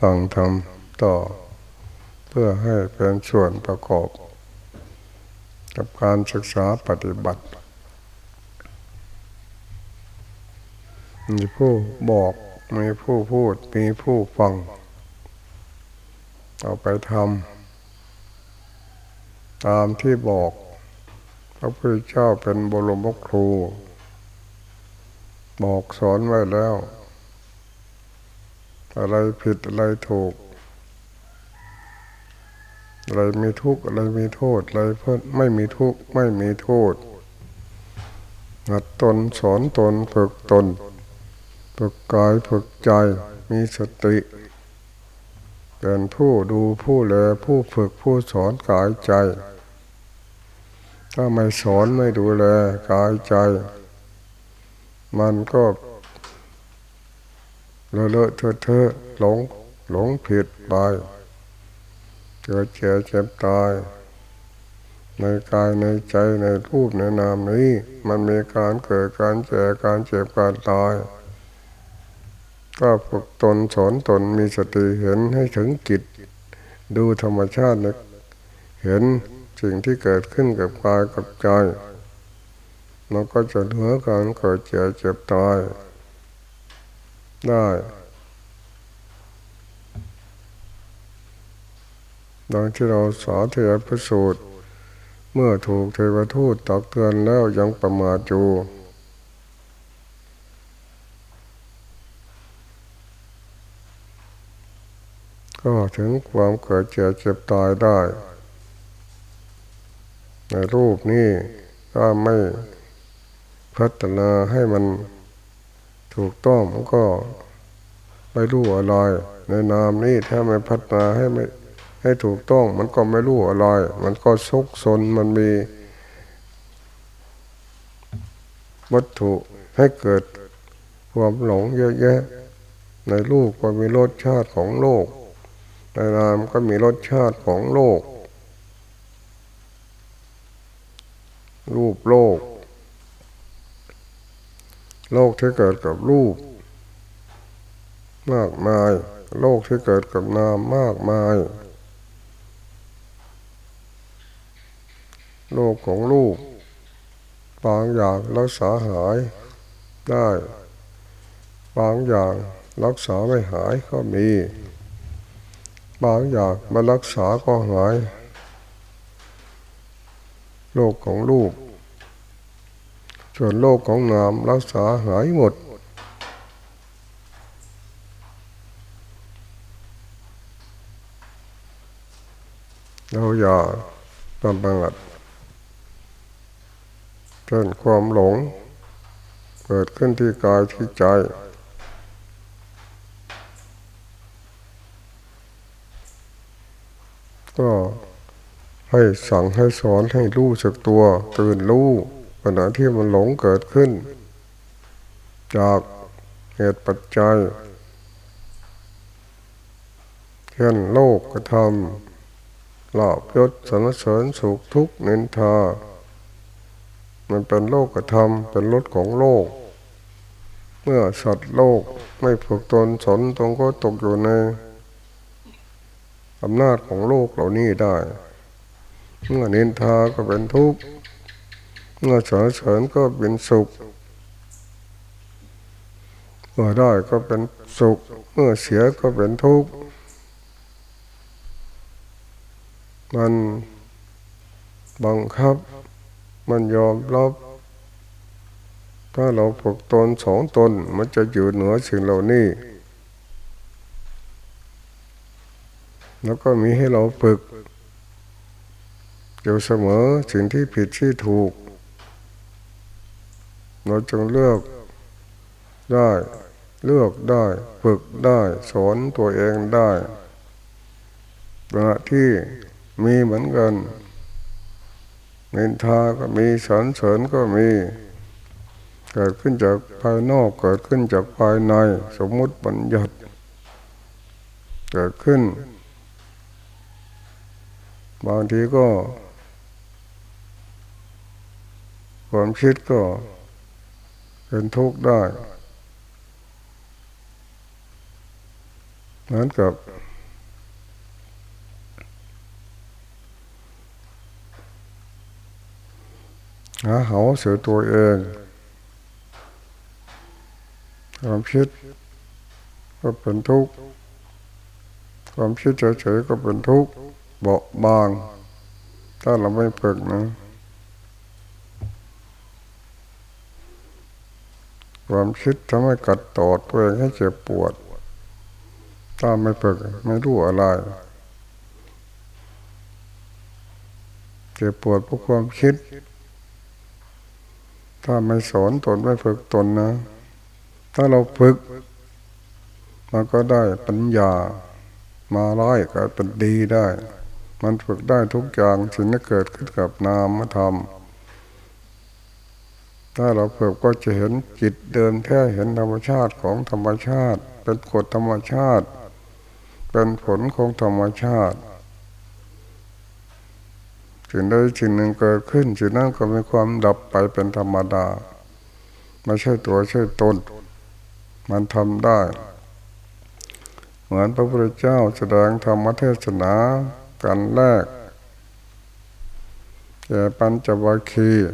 ฟังทำต่อ เพื่อให้เป็นส่วนประกอบ กับการศึกษาปฏิบัติ มีผู้บอก มีผู้พูด มีผู้ฟัง เอาไปทำตามที่บอก พระพุทธเจ้าเป็นบรมครู บอกสอนไว้แล้ว อะไรผิดอะไรถูก อะไรมีทุกข์อะไรมีโทษอะไรเพื่อไม่มีทุกข์ไม่มีโทษหัดตนสอนตนฝึกตนฝึกกายฝึกใจมีสติเป็นผู้ดูผู้แลผู้ฝึกผู้สอนกายใจ ถ้าไม่สอนไม่ดูแลกายใจ มันก็ เลอะเลอะเทอะเทอะหลง หลงผิดไปเกิดเจ็บเจ็บตาย ในกายในใจในรูปในนามนี้ มันมีการเกิดการเจ็บการเจ็บการตาย ก็ฝึกตนสอนตนมีสติเห็นให้ถึงกิจดูธรรมชาตินะเห็นสิ่งที่เกิดขึ้นกับกายกับใจมันก็จะเหลือการเกิดเจ็บเจ็บตาย ได้ ดังที่เราสาธยายพิสูจน์เมื่อถูกเทวทูตตักเตือนแล้วยังประมาทอยู่ก็ถึงความเกิดเจ็บเจ็บตายได้ ในรูปนี้ก็ไม่พัฒนาให้มัน ถูกต้องมันก็ไม่รู้อะไรในนามนี้ถ้าไม่พัฒนาให้ไม่ให้ถูกต้อง มันก็ไม่รู้อะไร มันก็ซกซนมันมี วัตถุให้เกิดความหลงเยอะแยะ ในรูปก็มีรสชาติของโลก ในนามก็มีรสชาติของโลก รูปโลก โลกที่เกิดกับรูป มากมาย โลกที่เกิดกับนามมากมาย โลกของรูปบางอย่างรักษาหายได้ บางอย่างรักษาไม่หายก็มี บางอย่างมารักษาก็หายโรคของลูก ส่วนโรคของนามรักษาหายหมด เราอย่าประมาทเกินความหลง เกิดขึ้นที่กายที่ใจก็ให้สั่งให้สอนให้รู้สึกตัว ตื่นรู้ ขณะที่มันหลงเกิดขึ้น จากเหตุปัจจัย เช่นโลกกระทำลาบยศสนเสริญสุขทุกข์นินทา มันเป็นโลกกระทำเป็นรถของโลก เมื่อสัตว์โลกไม่ฝึกตนสนตรงก็ตกอยู่ในอำนาจของโลกเหล่านี้ได้ เมื่อนินทาก็เป็นทุกข์ เมื่อสรรเสริญก็เป็นสุขเมื่อได้ก็เป็นสุข เมื่อเสียก็เป็นทุกข์มันบังคับ มันยอมรับ ถ้าเราฝึกตนสองตน มันจะอยู่เหนือสิ่งเหล่านี้ แล้วก็มีให้เราฝึกอยู่เสมอสิ่งที่ผิดที่ถูก เราจงเลือกได้ เลือกได้ ฝึกได้ สอนตัวเองได้ขณะที่มีเหมือนกันนินทาก็มีสอนเสริญก็มี เกิดขึ้นจากภายนอกเกิดขึ้นจากภายใน สมมุติบัญญัติ เกิดขึ้น บางทีก็ ความคิดก็ เป็นทุกข์ได้เหมือนกับหาเหาเสือตัวเองความคิดก็เป็นทุกข์ความคิดเฉยๆก็เป็นทุกข์เบาบาง ถ้าเราไม่ฝึกนะ ความคิดทำให้กัดตอดตัวเองให้เจ็บปวด ถ้าไม่ฝึกไม่รู้อะไรเจ็บปวดเพราะความคิด ถ้าไม่สอนตนไม่ฝึกตนนะ ถ้าเราฝึกมันก็ได้ปัญญา มาร้ายก็เป็นดีได้ มันฝึกได้ทุกอย่างสิ่งที่เกิดขึ้นกับนามธรรม ถ้าเราเพิ่มก็จะเห็นจิตเดินแท้เห็นธรรมชาติของธรรมชาติ เป็นกฎธรรมชาติ เป็นผลของธรรมชาติสิ่งใดสิ่งหนึ่งเกิดขึ้นสิ่งนั้นก็มีความดับไปเป็นธรรมดาไม่ใช่ตัวใช่ตน มันทำได้ เหมือนพระพุทธเจ้าแสดงธรรมเทศนากันแรกแก่ปัญจวัคคีย์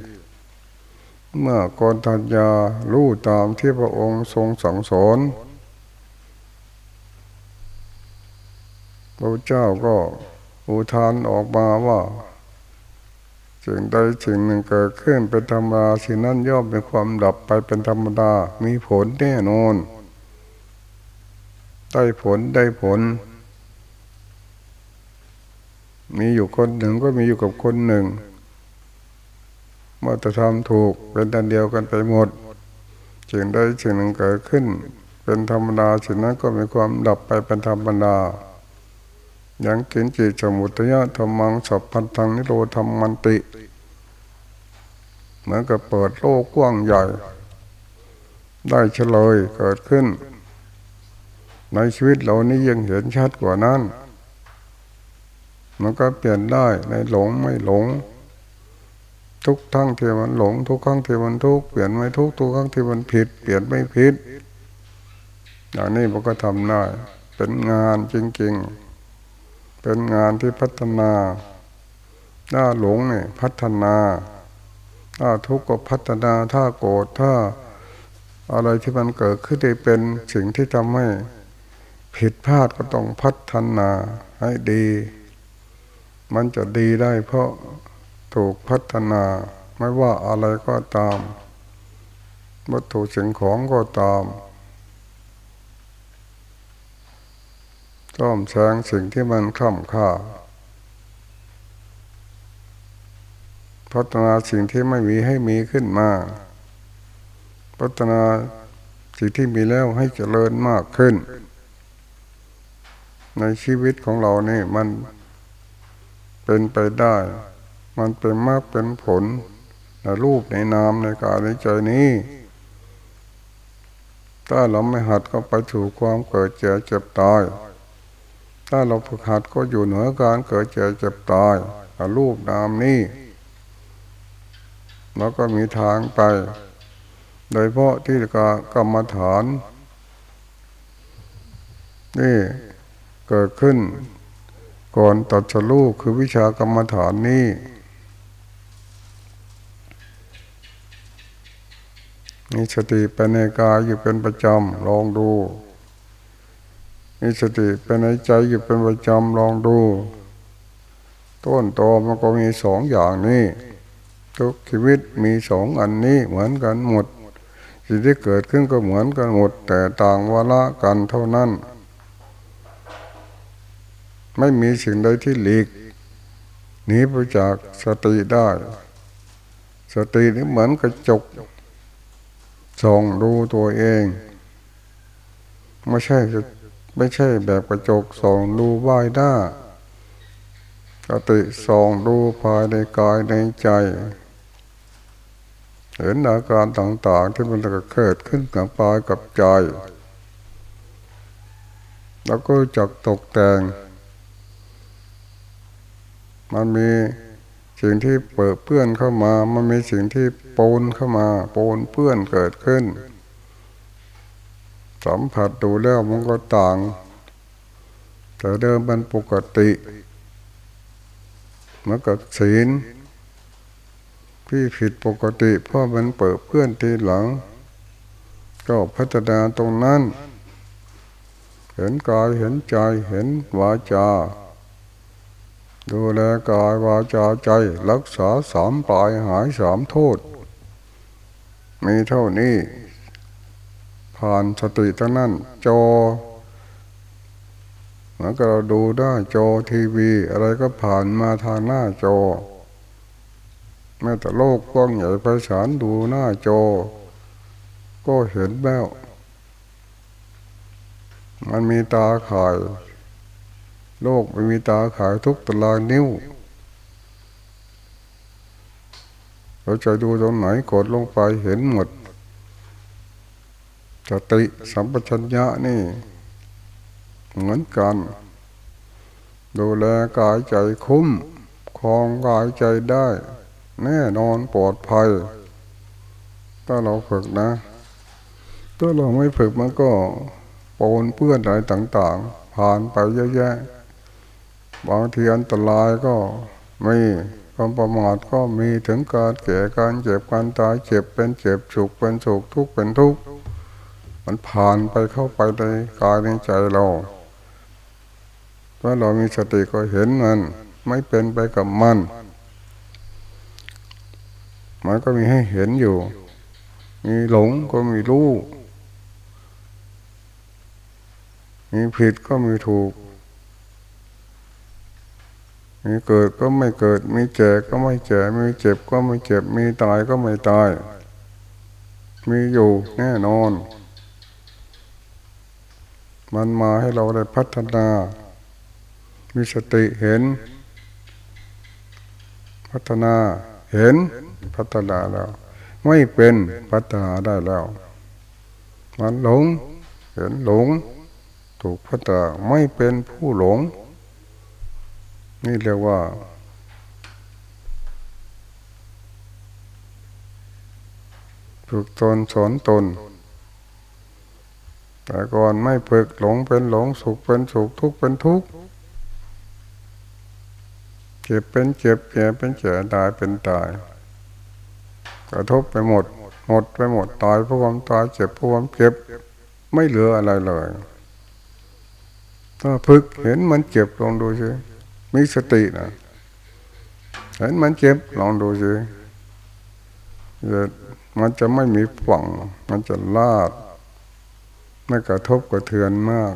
เมื่อกนทัญญารู้ตามที่พระองค์ทรงสั่งสอนพระเจ้าก็อุทานออกมาว่าสิ่งใดสิ่งหนึ่งเกิดขึ้นเป็นธรรมดาสิ่งนั้นย่อมเป็นความดับไปเป็นธรรมดามีผลแน่นอน ได้ผลได้ผล มีอยู่คนหนึ่งก็มีอยู่กับคนหนึ่ง มาตรธรรมถูกเป็นดันเดียวกันไปหมดสิ่งใดสิ่งหนึ่งเกิดขึ้น เป็นธรรมดาสิ่งนั้นก็มีความดับไปเป็นธรรมดาอย่างกินจิตสมุทยะธรรมังสัพพันธังนิโรธรรมมันติ เหมือนกับเปิดโลกกว้างใหญ่ ได้เฉลยเกิดขึ้น ในชีวิตเรานี้ยังเห็นชัดกว่านั้น มันก็เปลี่ยนได้ในหลงไม่หลง ทุกทั้งที่มันหลง ทุกครั้งที่มันทุกเปลี่ยนไม่ทุกทุกครั้งที่มันผิด เปลี่ยนไม่ผิดอย่างนี้มันก็ทำได้ เป็นงานจริง ๆ เป็นงานที่พัฒนาถ้าหลงเนี่ยพัฒนาถ้าทุกข์ก็พัฒนาถ้าโกรธถ้าอะไรที่มันเกิดขึ้นได้เป็นสิ่งที่ทำให้ผิดพลาดก็ต้องพัฒนาให้ดี มันจะดีได้เพราะ ถูกพัฒนาไม่ว่าอะไรก็ตาม วัตถุสิ่งของก็ตามต้อมแสงสิ่งที่มันคล่ำค่า พัฒนาสิ่งที่ไม่มีให้มีขึ้นมา พัฒนาสิ่งที่มีแล้วให้เจริญมากขึ้น ในชีวิตของเรานี่มันเป็นไปได้ มันเป็นมากเป็นผลในรูปในนามในกายในใจนี้ ถ้าเราไม่หัดก็ไปถูกความเกิดเจ็บเจ็บตาย ถ้าเราฝึกหัดก็อยู่เหนือการเกิดเจ็บเจ็บตายรูปนามนี้แล้วก็มีทางไป โดยเพราะที่กรรมฐาน นี่เกิดขึ้น ก่อนตัดสลูกคือวิชากรรมฐานนี้ มีสติเป็นในกายอยู่เป็นประจำลองดู มีสติเป็นในใจอยู่เป็นประจำลองดู ต้นตอมันก็มีสองอย่างนี้ทุกชีวิตมีสองอันนี้เหมือนกันหมดสิ่งที่เกิดขึ้นก็เหมือนกันหมด แต่ต่างวาระกันเท่านั้น ไม่มีสิ่งใดที่หลีกหนีไปจากสติได้ สตินี่เหมือนกระจก ส่องดูตัวเอง ไม่ใช่ไม่ใช่แบบกระจกส่องดูวายด้ากติส่องดูภายในกายในใจ เห็นอาการต่างๆที่มันเกิดขึ้นกับปายกับใจ แล้วก็จักตกแต่ง มันมี สิ่งที่เปิดเพื่อนเข้ามา มันมีสิ่งที่ปนเข้ามา ปนเพื่อนเกิดขึ้น สัมผัสดูแล้วมันก็ต่าง แต่เดิมมันปกติเมือนกับศีลที่ผิดปกติเพราะมันเปิดเพื่อนทีหลัง ก็พัฒนาตรงนั้น เห็นกายเห็นใจเห็นวาจา ดูแลกายวาจาใจ รักษาสามปลายหายสามโทษ มีเท่านี้ ผ่านสติทั้งนั้นจอเหมือนกับเราดูได้จอทีวี อะไรก็ผ่านมาทางหน้าจอ แม้แต่โลกกว้างใหญ่ไพศาลดูหน้าจอ ก็เห็นแล้ว มันมีตาข่าย โลกมันมีตาขายทุกตารางนิ้ว เราจะดูตรงไหนกดลงไปเห็นหมดสติสัมปชัญญะนี่ เหมือนกัน ดูแลกายใจคุ้มคลองกายใจได้ แน่นอนปลอดภัย ถ้าเราฝึกนะ ถ้าเราไม่ฝึกมันก็ปนเปื้อนอะไรต่าง ๆ ผ่านไปเยอะแยะ บางทีอันตรายก็มีความประมาทก็มีถึงการแก่การเจ็บการตายเจ็บเป็นเจ็บสุขเป็นสุขทุกข์เป็นทุกข์มันผ่านไปเข้าไปในกายในใจเราถ้าเรามีสติก็เห็นมัน ไม่เป็นไปกับมัน มันก็มีให้เห็นอยู่ มีหลงก็มีรู้ มีผิดก็มีถูก มีเกิดก็ไม่เกิด มีแก่ก็ไม่แก่ มีเจ็บก็ไม่เจ็บ มีตายก็ไม่ตาย มีอยู่แน่นอน มันมาให้เราได้พัฒนา มีสติเห็น พัฒนาเห็นพัฒนาแล้ว ไม่เป็นพัฒนาได้แล้ว มันหลง เห็นหลง ถูกพัฒนาไม่เป็นผู้หลง นี่เรียกว่า ฝึกตนสอนตน แต่ก่อนไม่ฝึกหลงเป็นหลงสุขเป็นสุขทุกข์เป็นทุกข์เจ็บเป็นเจ็บแก่เป็นแก่ตายเป็นตาย กระทบไปหมด หมดไปหมดตายเพราะความตายเจ็บเพราะความเจ็บไม่เหลืออะไรเลยถ้าพึกเห็นมันเจ็บลองดูสิ มีสตินะเห็นมันเจ็บลองดูสิมันจะไม่มีฝังมันจะลาด ไม่กระทบกระเทือนมาก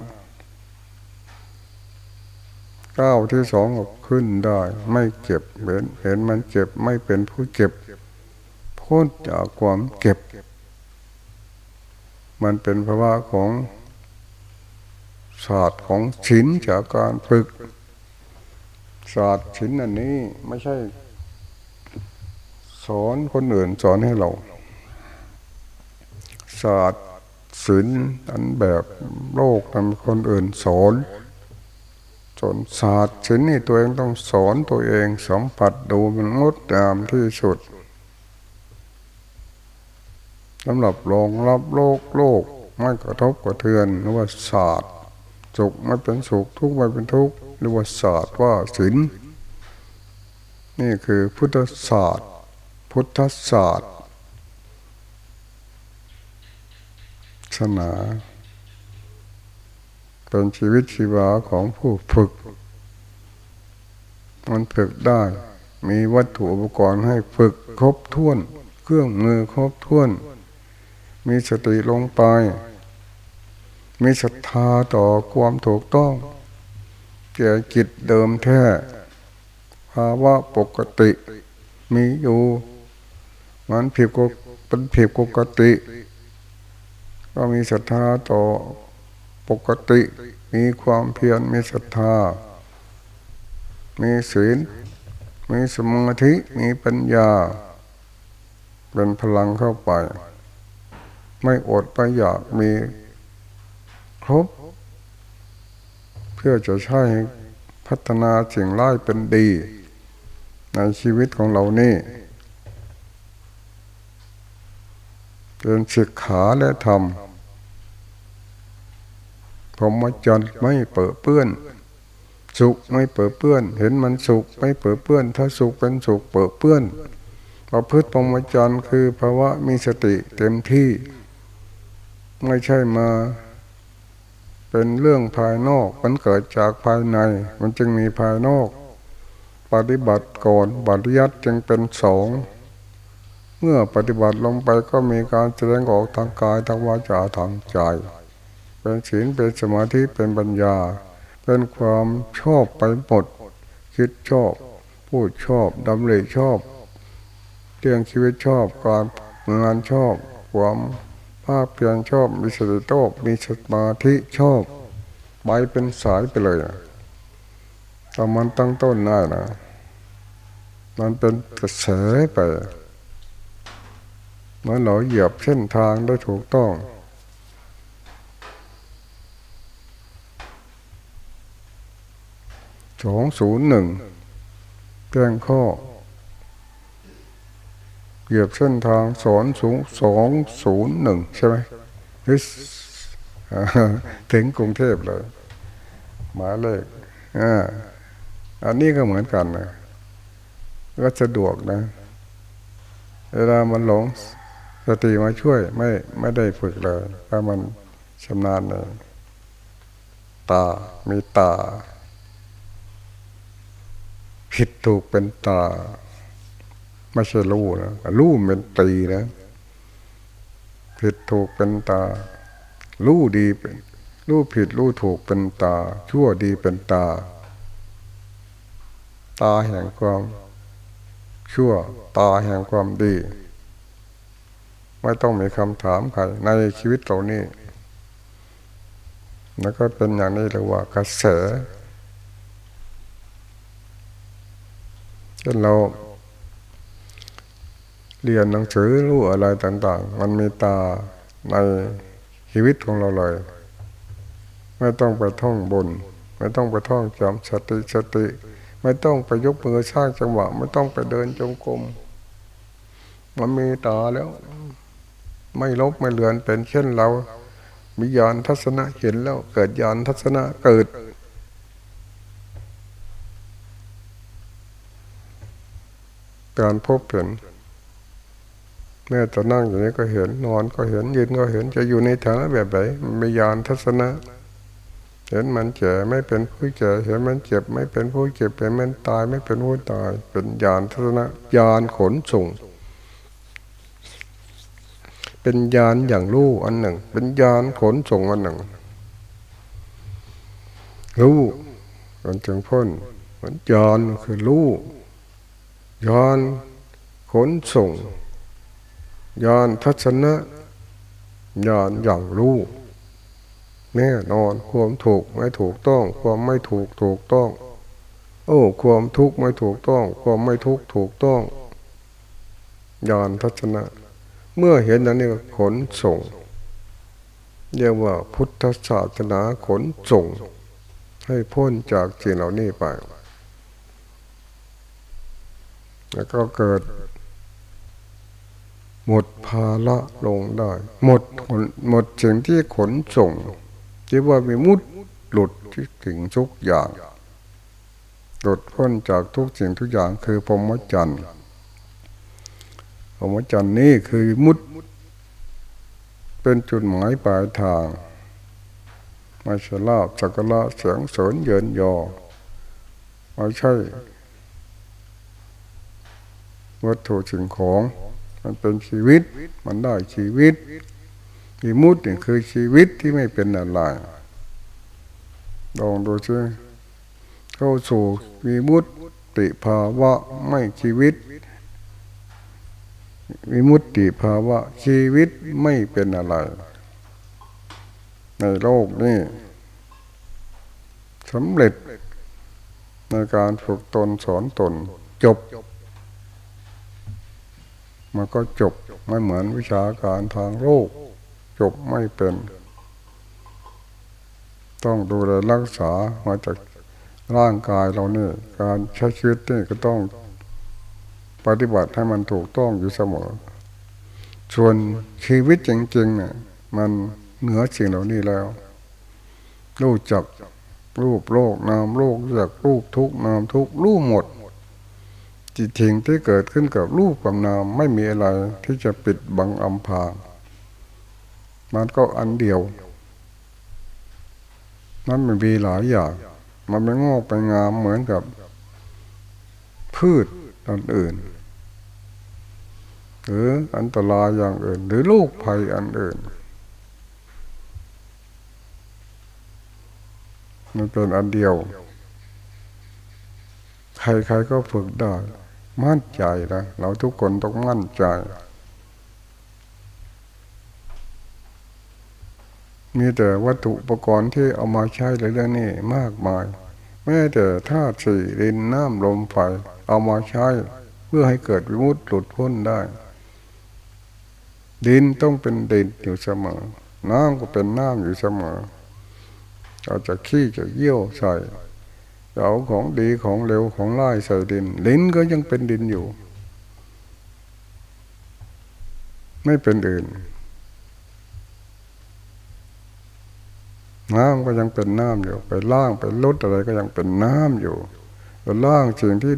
ก้าวที่สองก็ขึ้นได้ ไม่เจ็บเห็นเห็นมันเจ็บไม่เป็นผู้เจ็บพ้นจากความเก็บ มันเป็นภาวะของศาสตร์ของศิลจากการฝึก ศาสตร์ศิลอันนี้ไม่ใช่ สอนคนอื่นสอนให้เรา ศาสตร์ศิลอันแบบโลกทำคนอื่นสอนสอนศาสตร์ศิลนี่ตัวเองต้องสอนตัวเองสัมผัสดูมันงดงามที่สุดสำหรับรองรับโลกโลกไม่กระทบกระเทือนหรือว่าศาสตร์สุขไม่เป็นสุขทุกข์ไม่เป็นทุกข์ หรือว่าศาสตร์ว่าศีลนี่คือพุทธศาสตร์ พุทธศาสตร์ศาสนาเป็นชีวิตชีวาของผู้ฝึก มันฝึกได้ มีวัตถุอุปกรณ์ให้ฝึกครบถ้วน เครื่องมือครบถ้วน มีสติลงไป มีศรัทธาต่อความถูกต้อง แก่จิตเดิมแท้ภาวะปกติมีอยู่ มันผิดกเป็นผิดปกติ ก็มีศรัทธาต่อปกติ มีความเพียรมีศรัทธา มีศีลมีสมาธิมีปัญญา เป็นพลังเข้าไป ไม่อดไม่อยากมีครบ เพื่อจะใช้พัฒนาสิ่งร้ายเป็นดี ในชีวิตของเรานี่เป็นศึกขาและธรรมผมมาจนไม่เปื้อเปื้อน สุขไม่เปื้อเปื้อน เห็นมันสุขไม่เปื้อเปื้อน ถ้าสุขเป็นสุขเปื้อเปื้อนประพฤติปรมจารย์คือภาวะมีสติเต็มที่ ไม่ใช่มา เป็นเรื่องภายนอกมันเกิดจากภายใน มันจึงมีภายนอก ปฏิบัติก่อนบัติยัติจึงเป็นสองเมื่อปฏิบัติลงไปก็มีการแสดงออกทางกายทางวาจาทางใจเป็นศีลเป็นสมาธิเป็นปัญญา เป็นความชอบไปหมดคิดชอบพูดชอบดำริชอบเรื่องชีวิตชอบการงานชอบความ ภาพเพียงชอบมีสติโตมีสมาธิชอบไปเป็นสายไปเลยแต่มันตั้งต้นได้นะ มันเป็นกระแสไปเมื่อเราเหยียบเส้นทางได้ถูกต้องสองศูนย์หนึ่งแจ้งข้อ เหยียบเส้นทางสอนสูงสองศูนย์หนึ่งใช่ไหมถึงกรุงเทพเลย หมายเลขออันนี้ก็เหมือนกันนะก็สะดวกนะ เวลามันหลงสติมาช่วยไม่ไม่ได้ฝึกเลยเพรามันชำนาญเลยตา มีตา ผิดถูกเป็นตา ไม่ใช่รู้นะรู้เป็นตีนะผิดถูกเป็นตา รู้ดีเป็น รู้ผิดรู้ถูกเป็นตา ชั่วดีเป็นตา ตาแห่งความ ชั่ว ตาแห่งความดี ไม่ต้องมีคำถามใครในชีวิตเรานี่แล้วก็เป็นอย่างนี้เรียกว่ากระแสเช่นเรา เรียนหนังสือรู้อะไรต่าง ๆ มันมีตาในชีวิตของเราเลย ไม่ต้องไปท่องบน ไม่ต้องไปท่องจำสติสติ ไม่ต้องไปยกมือสร้างจังหวะ ไม่ต้องไปเดินจงกรมมันมีตาแล้ว ไม่ลบไม่เลือนเป็นเช่นเรามียานทัศนะเห็นแล้ว เกิดยานทัศนะเกิดการพบเห็น แม่จะนั่งอยู่นี้ก็เห็นนอนก็เห็นยืนก็เห็นจะอยู่ในฐานะแบบไหนมียานทัศนะ เห็นมันเจ็บไม่เป็นผู้เจ็บเห็นมันเจ็บไม่เป็นผู้เจ็บเป็นมันตายไม่เป็นผู้ตาย เป็นยานทัศนะยานขนส่ง เป็นยานอย่างรู้อันหนึ่ง เป็นยานขนส่งอันหนึ่งรู้มันจึงพ้นเหมือนยานคือรู้ยานขนส่ง ยานทัศนะยานอย่างรู้แน่นอนความถูกไม่ถูกต้อง ความไม่ถูกถูกต้อง โอ้ความทุกข์ไม่ถูกต้อง ความไม่ทุกข์ถูกต้องยานทัศนะ เมื่อเห็นนั้นนี่ขนส่งเรียกว่าพุทธศาสนาขนส่ง ให้พ้นจากสิ่งเหล่านี้ไป แล้วก็เกิด หมดภาระลงได้ หมดหมดสิ่งที่ขนส่งที่ว่ามีมุดหลุดที่ถึงทุกอย่างหลุดพ้นจากทุกสิ่งทุกอย่างคือพรหมจรรย์พรหมจรรย์นี้คือมุด เป็นจุดหมายปลายทางไม่ใช่ลาบสักละเสียงเสริญเยินยอไม่ใช่วัตถุสิ่งของ มันเป็นชีวิต มันได้ชีวิตมีมุดนี่คือชีวิตที่ไม่เป็นอะไรลองดูซิเข้าสู่มีมุดติภาวะไม่ชีวิต วิมุตติภาวะชีวิตไม่เป็นอะไร ในโลกนี้สำเร็จในการฝึกตนสอนตนจบ มันก็จบไม่เหมือนวิชาการทางโลก จบไม่เป็น ต้องดูแลรักษามาจากร่างกายเราเนี่ยการใช้ชีวิตนี่ก็ต้องปฏิบัติให้มันถูกต้องอยู่เสมอ ส่วนชีวิตจริงๆเนี่ยมันเหนือสิ่งเหล่านี้แล้วรู้จักรูปโลกนามโลกจากรูปทุกนามทุกรูปหมด จิตถิงที่เกิดขึ้นกับรูปกับนามไม่มีอะไรที่จะปิดบังอำพรางมันก็อันเดียว มันไม่มีหลายอย่าง มันไม่งอกไปงามเหมือนกับ พืชอันอื่น หรืออันตรายอย่างอื่น หรือลูกภัยอันอื่น มันเป็นอันเดียว ใครๆก็ฝึกได้ มั่นใจนะเราทุกคนต้องมั่นใจ มีแต่วัตถุอุปกรณ์ที่เอามาใช้ในเรื่องนี้มากมาย แม้แต่ธาตุสี่ดินน้ำลมไฟเอามาใช้ เพื่อให้เกิดวิมุตติหลุดพ้นได้ ดินต้องเป็นดินอยู่เสมอ น้ำก็เป็นน้ำอยู่เสมอเราจะขี้จะเยี่ยวใส่ เอาของดีของเร็วของไล่ใส่ดิน ลิ้นก็ยังเป็นดินอยู่ ไม่เป็นอื่นน้ำก็ยังเป็นน้ำอยู่ ไปล่างไปลดอะไรก็ยังเป็นน้ำอยู่ไปล่างสิ่งที่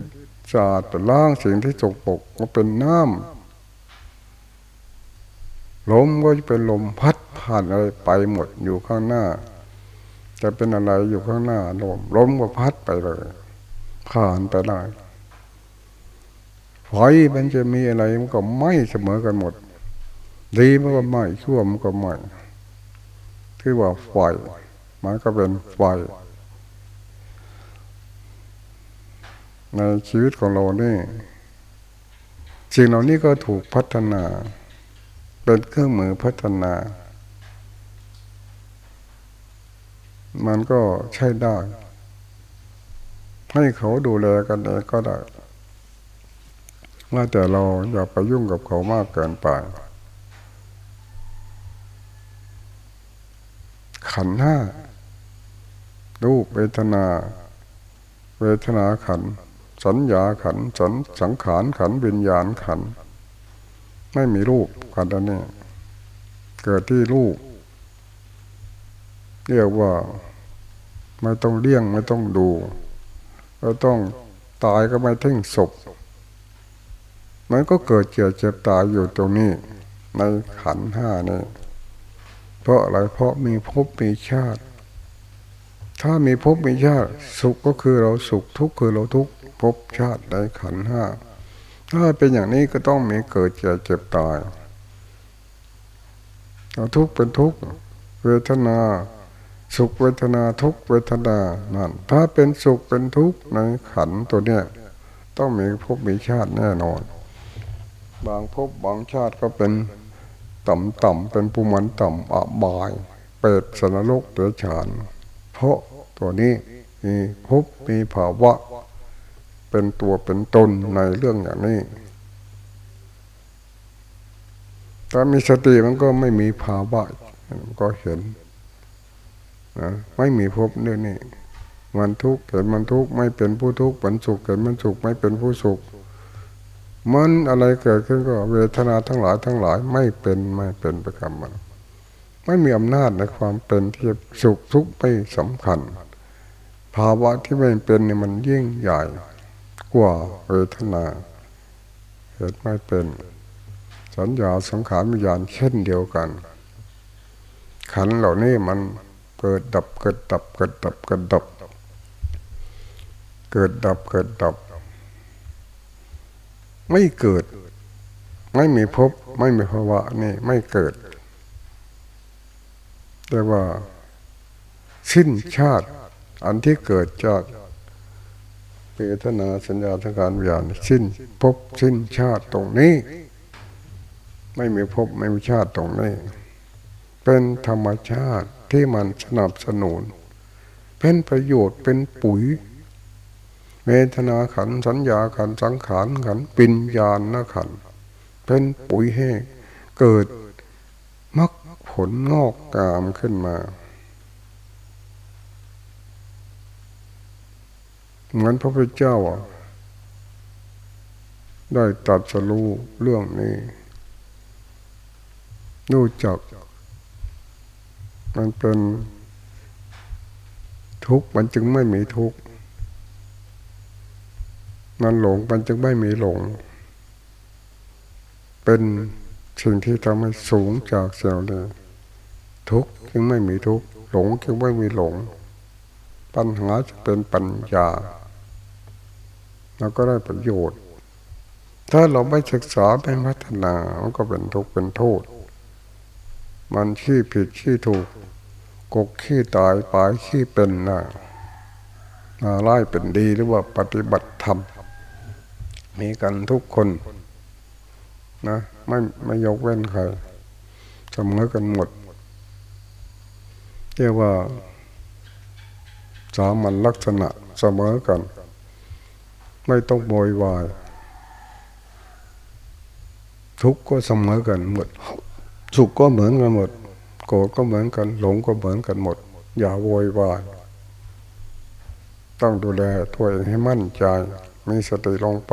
สะอาดไปล่างสิ่งที่สกปรกก็เป็นน้ำลมก็จะเป็นลมพัดผ่านอะไรไปหมดอยู่ข้างหน้า จะเป็นอะไรอยู่ข้างหน้าลมลมก็พัดไปเลยผ่านไปได้ไฟมันจะมีอะไรมันก็ไหม้เสมอกันหมด ดีมันก็ไหม้ชั่วมันก็ไหม้ที่ว่าไฟมันก็เป็นไฟในชีวิตของเรานี่สิ่งเหล่านี้ก็ถูกพัฒนา เป็นเครื่องมือพัฒนา มันก็ใช้ได้ ให้เขาดูแลกันเองก็ได้ ว่าแต่เราอย่าไปยุ่งกับเขามากเกินไป ขันห้ารูปเวทนา เวทนาขัน สัญญาขันสันสังขารขันวิญญาณขัน ไม่มีรูปขันอันนี้เกิดที่รูปเรียกว่า ไม่ต้องเลี้ยงไม่ต้องดูเราต้องตายก็ไม่ทิ้งศพ มันก็เกิดเจ็บเจ็บตายอยู่ตรงนี้ ในขันห้านี่เพราะอะไรเพราะมีภพมีชาติ ถ้ามีภพมีชาติ สุขก็คือเราสุขทุกข์คือเราทุกข์ภพชาติในขันห้าถ้าเป็นอย่างนี้ก็ต้องมีเกิดเจ็บเจ็บตายเราทุกข์เป็นทุกข์เวทนา สุขเวทนาทุกเวทนานั่นถ้าเป็นสุขเป็นทุกข์ในขันตัวเนี้ยต้องมีภพมีชาติแน่นอน บางภพบางชาติก็เป็นต่ำๆเป็นภูมิต่ำอบาย เปิดสนรกเดือฉาน เพราะตัวนี้มีภพมีภาวะ เป็นตัวเป็นตนในเรื่องอย่างนี้ถ้ามีสติมันก็ไม่มีภาวะก็เห็น นะไม่มีภพเรื่องนี้มันทุกข์เห็นมันทุกข์ไม่เป็นผู้ทุกข์เป็นสุขเห็นมันสุขไม่เป็นผู้สุขมันอะไรเกิดขึ้นก็เวทนาทั้งหลายทั้งหลายไม่เป็นไม่เป็นประกรรมมัน ไม่มีอำนาจในความเป็นที่สุขทุกข์ไม่สำคัญ ภาวะที่ไม่เป็นนี่มันยิ่งใหญ่กว่าเวทนาเหตุไม่เป็น สัญญาสังขารวิญญาณเช่นเดียวกัน ขันเหล่านี้มัน เกิดดับเกิดดับเกิดดับเกิดดับ เกิดดับเกิดดับ ไม่เกิด ไม่มีภพไม่มีภาวะนี่ไม่เกิด แต่ว่า สิ้นชาติ อันที่เกิดจากเปตนาสัญญาทางการวิญญาณสิ้นภพสิ้นชาติตรงนี้ ไม่มีภพไม่มีชาติตรงนี้ เป็นธรรมชาติ ที่มันสนับสนุน เป็นประโยชน์เป็นปุ๋ยเวทนาขันสัญญาขันสังขารขันปิญญาณนะขัน เป็นปุ๋ยแห้เกิดมรรคผลงอกกามขึ้นมาเหมือนพระพุทธเจ้าได้ตัดสรู้เรื่องนี้รู้จัก มันเป็นทุกข์มันจึงไม่มีทุกข์มันหลงมันจึงไม่มีหลง เป็นสิ่งที่ทำให้สูงจากเสียวเลยทุกข์จึงไม่มีทุกข์หลงจึงไม่มีหลง ปัญหาจะเป็นปัญญาเราก็ได้ประโยชน์ ถ้าเราไม่ศึกษาไม่พัฒนามันก็เป็นทุกข์เป็นโทษ มันขี้ผิดขี้ถูก กกขี้ตายปายขี้เป็นนะมาไล่เป็นดีหรือว่าปฏิบัติธรรมมีกันทุกคนนะไม่ไม่ยกเว้นใครเสมอกันหมดเรียกว่าสามัญลักษณะเสมอกัน ไม่ต้องโวยวายทุกข์ก็เสมอกันหมด สุขก็เหมือนกันหมด โกรธก็เหมือนกัน หลงก็เหมือนกันหมด อย่าโวยวายต้องดูแลตัวเองให้มั่นใจ มีสติลงไป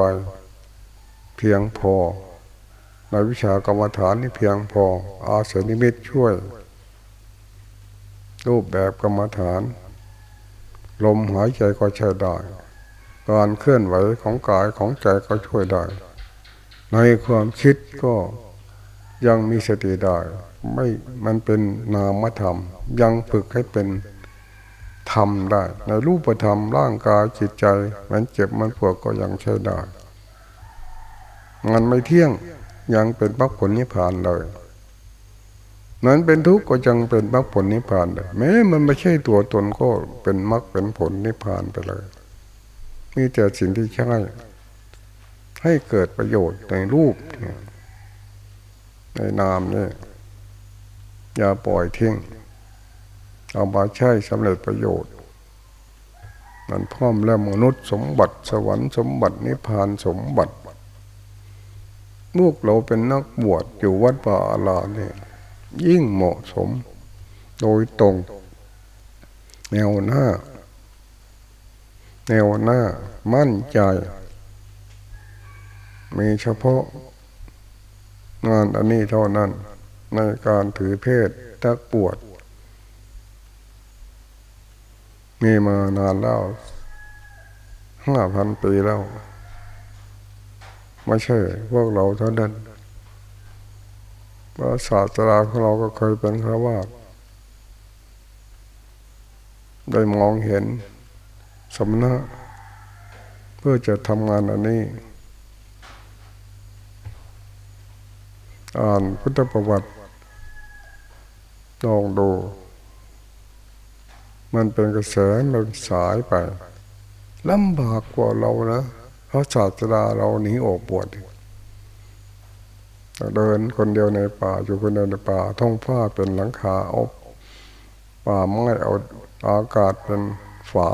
เพียงพอ ในวิชากรรมฐานนี่เพียงพอ อาศัยนิมิตช่วย รูปแบบกรรมฐาน ลมหายใจก็ใช้ได้ การเคลื่อนไหวของกายของใจก็ช่วยได้ ในความคิดก็ ยังมีสติได้ไม่มันเป็นนามธรรม ยังฝึกให้เป็นธรรมได้ ในรูปธรรมร่างกายจิตใจ มันเจ็บมันปวดก็ยังใช้ได้มันไม่เที่ยงยังเป็นมรรคผลนิพพานเลยนั้นเป็นทุกข์ก็ยังเป็นมรรคผลนิพพานเลยแม้มันไม่ใช่ตัวตนก็เป็นมรรคเป็นผลนิพพานไปเลยมีแต่สิ่งที่ใช่ให้เกิดประโยชน์ในรูป ในนามนี่อย่าปล่อยทิ้งเอามาใช้สำเร็จประโยชน์ มันพร้อมแล้วมนุษย์สมบัติสวรรค์สมบัตินิพพานสมบัติลูกเราเป็นนักบวชอยู่วัดป่าอาลาเนี่ยยิ่งเหมาะสม โดยตรง แนวหน้า แนวหน้ามั่นใจ มีเฉพาะ งานอันนี้เท่านั้น ในการถือเพศทักปวด มีมานานแล้วห้าพันปีแล้ว ไม่ใช่พวกเราเท่านั้นว่าศาสตราของเราก็เคยเป็นคราวาได้มองเห็นสำนักเพื่อจะทำงานอันนี้ อ่านพุทธประวัติลองดู มันเป็นกระแสมันสายไปลำบากกว่าเรานะเพราะศาสดาเราหนีออกบวชเดินคนเดียวในป่าอยู่คนเดียวในป่าท่องผ้าเป็นหลังคาอาป่าไม้เอาอากาศเป็นฝา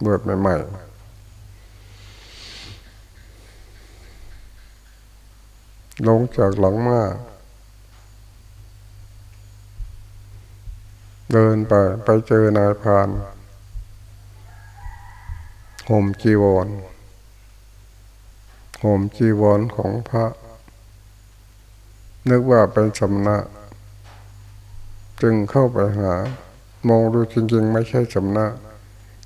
เบวชใหม่ๆ ลงจากหลังมาเดินไปไปเจอนายพานห่มจีวรห่มจีวรของพระ นึกว่าเป็นสำนักจึงเข้าไปหา มองดูจริง ๆ ไม่ใช่สำนัก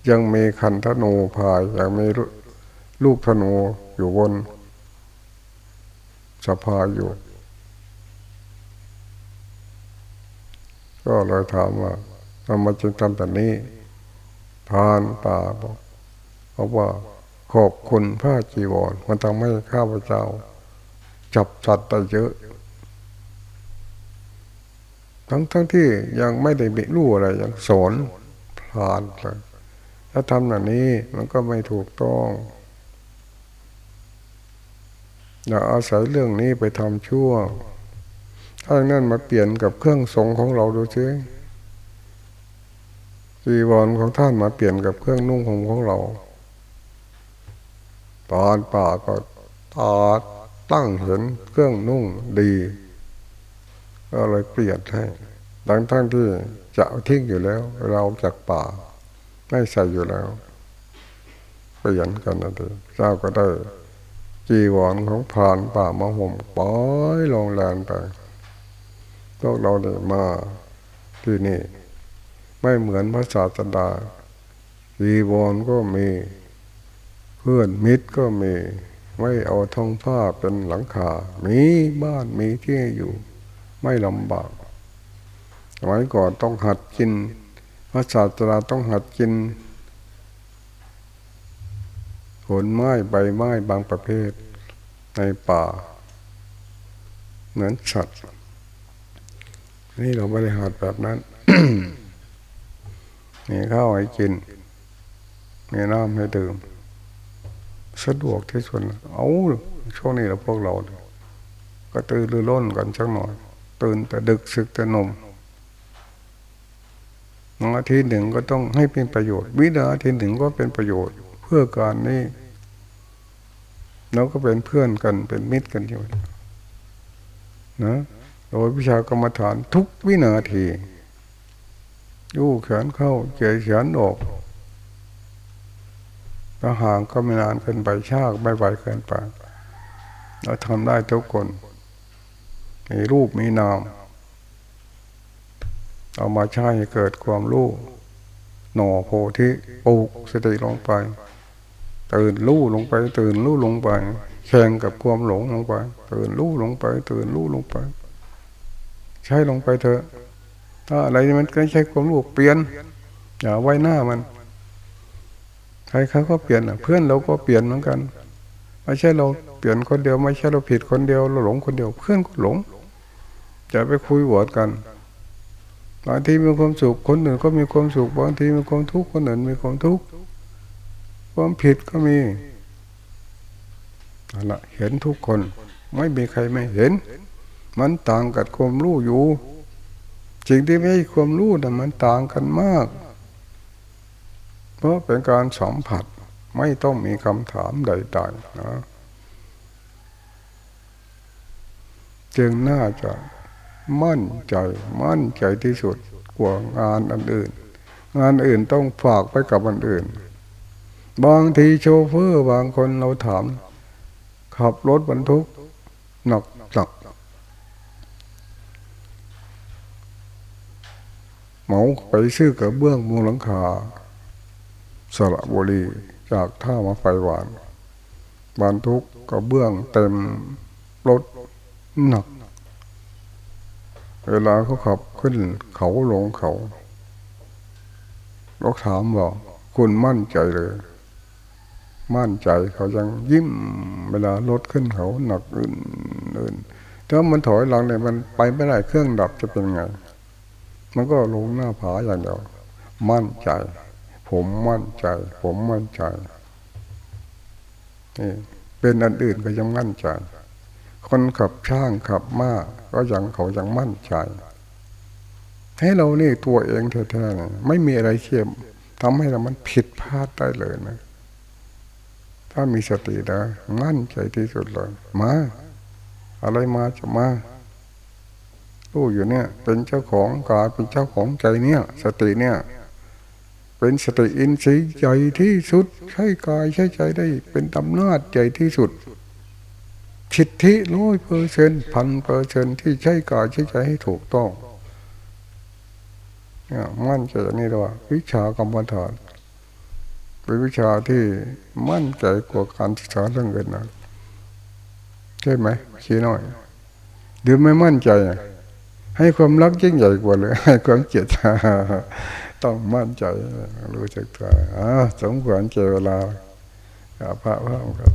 ยังมีคันธนูพายยังมีลูกธนูอยู่บน สะพาอยู่ ก็เลยถามว่าทำไมจึงทำแบบนี้พานป่าบอกเพราะว่าขอบคุณพระจีวรมันทำให้ข้าพเจ้า จับสัตว์ได้เยอะ ทั้งทั้งที่ยังไม่ได้บิรู้อะไรยังสอนพรานเลยถ้าทำแบบนี้มันก็ไม่ถูกต้อง อย่าอาศัยเรื่องนี้ไปทำชั่ว ถ้านั้นมาเปลี่ยนกับเครื่องทรงของเราดูซิจีวรของท่านมาเปลี่ยนกับเครื่องนุ่งของของเรา ตอนป่าก็ตาตั้งเห็นเครื่องนุ่งดีก็เลยเปลี่ยนให้ดังทั้งที่จะทิ้งอยู่แล้ว เราจากป่าไม่ใส่อยู่แล้วเปลี่ยนกันนะทีเจ้าก็ได้ จีวรของผ่านป่ามะห่มปล่อยลงแลนไปพวกเราเนี่ยมาที่นี่ ไม่เหมือนพระศาสดาจีวรก็มี เพื่อนมิตรก็มี ไม่เอาทองผ้าเป็นหลังคา มีบ้านมีที่อยู่ ไม่ลำบากสมัยก่อนต้องหัดกินพระศาสดาต้องหัดกิน ผลไม้ใบไม้บางประเภท ในป่า เหมือนสัตว์ นี่เราไม่ได้หัดแบบนั้น มีข้าวให้กิน มีน้ำให้ดื่ม สะดวกที่สุดเอาช่วงนี้เราพวกเรา ก็ตื่นรือร้นกันสักหน่อย ตื่นแต่ดึกสึกแต่นมนาทีหนึ่งก็ต้องให้เป็นประโยชน์ วินาทีหนึ่งก็เป็นประโยชน์ เพื่อการนี้เราก็เป็นเพื่อนกันเป็นมิตรกันอยู่นะโดยวิชากรรมฐานทุกวินาทียู่แขนเข้าเจียแขนออกถ้าห่างก็ไม่นานเกินไปชากไม่ไหวเกินไปเราทำได้ทุกคนมีรูปมีนามเอามาใช้ให้เกิดความรู้หน่อโพธิปลูกสติลงไป ตื่นรู้ลงไป ตื่นรู้ลงไปแข่งกับความหลงลงไป ตื่นรู้ลงไป ตื่นรู้ลงไป ใช้ลงไปเถอะ ถ้าอะไรมันก็ใช้ความรู้เปลี่ยนอย่าไว้หน้ามันใครเขาก็เปลี่ยนเพื่อนเราก็เปลี่ยนเหมือนกันไม่ใช่เราเปลี่ยนคนเดียวไม่ใช่เราผิดคนเดียวเราหลงคนเดียว เพื่อนก็หลงจะไปคุยหวดกันบางทีมีความสุขคนอื่นก็มีความสุขบางทีมีความทุกข์คนอื่นมีความทุกข์ ความผิดก็มีนั่นละเห็นทุกคน ไม่มีใครไม่เห็น มันต่างกับความรู้อยู่สิ่งที่ไม่ใช่ความรู้แต่มันต่างกันมาก เพราะเป็นการสัมผัสไม่ต้องมีคำถามใดๆนะจึงน่าจะมั่นใจมั่นใจที่สุดกว่างานอันอื่น งานอื่นต้องฝากไปกับอันอื่น บางทีโชเฟอร์บางคนเราถาม ขับรถบรรทุกหนักหนักเหมาไปซื้อกระเบื้องมุงหลังคาสระบุรีจากท่ามาไฟหวานบรรทุกกระเบื้องเต็มรถหนัก เวลาเขาขับขึ้นเขาลงเขาเราถามว่าคุณมั่นใจเลย มั่นใจเขายังยิ้มเวลารถขึ้นเขาหนักอื่นอื่นถ้ามันถอยหลังเนี่ยมันไปไม่ได้เครื่องดับจะเป็นไง มันก็ลงหน้าผาอย่างเดียวมั่นใจ ผมมั่นใจ ผมมั่นใจนี่เป็นอันอื่นก็ยังมั่นใจ คนขับช่างขับม้าก็ยังเขายังมั่นใจ ให้เรานี่ตัวเองแท้ๆไม่มีอะไรเชื่อมทำให้เรามันผิดพลาดได้เลยนะ ถ้ามีสตินะมั่นใจที่สุดเลยมา อะไรมาจะมารู้อยู่เนี่ย เป็นเจ้าของกายเป็นเจ้าของใจเนี่ย สติเนี่ย เป็นสติอินทรีย์ใจที่สุด ใช้กายใช้ใจได้ เป็นตำนาจใจที่สุดชิดที่ร้อยเปอร์เซนพันเปอร์เซนที่ใช้กายใช้ใจให้ถูกต้องเนี่ยมั่นใจนี่ว่าวิชากรรมฐาน เป็นวิชาที่มั่นใจกว่าการศึกษาเรื่องอื่นนะใช่ไหมชี้หน่อยหรือไม่มั่นใจ ให้ความรักยิ่งใหญ่กว่าเลย ให้ความเกลียดต้องมั่นใจรู้จักตัวสมควรเจเวลาพระพระครับ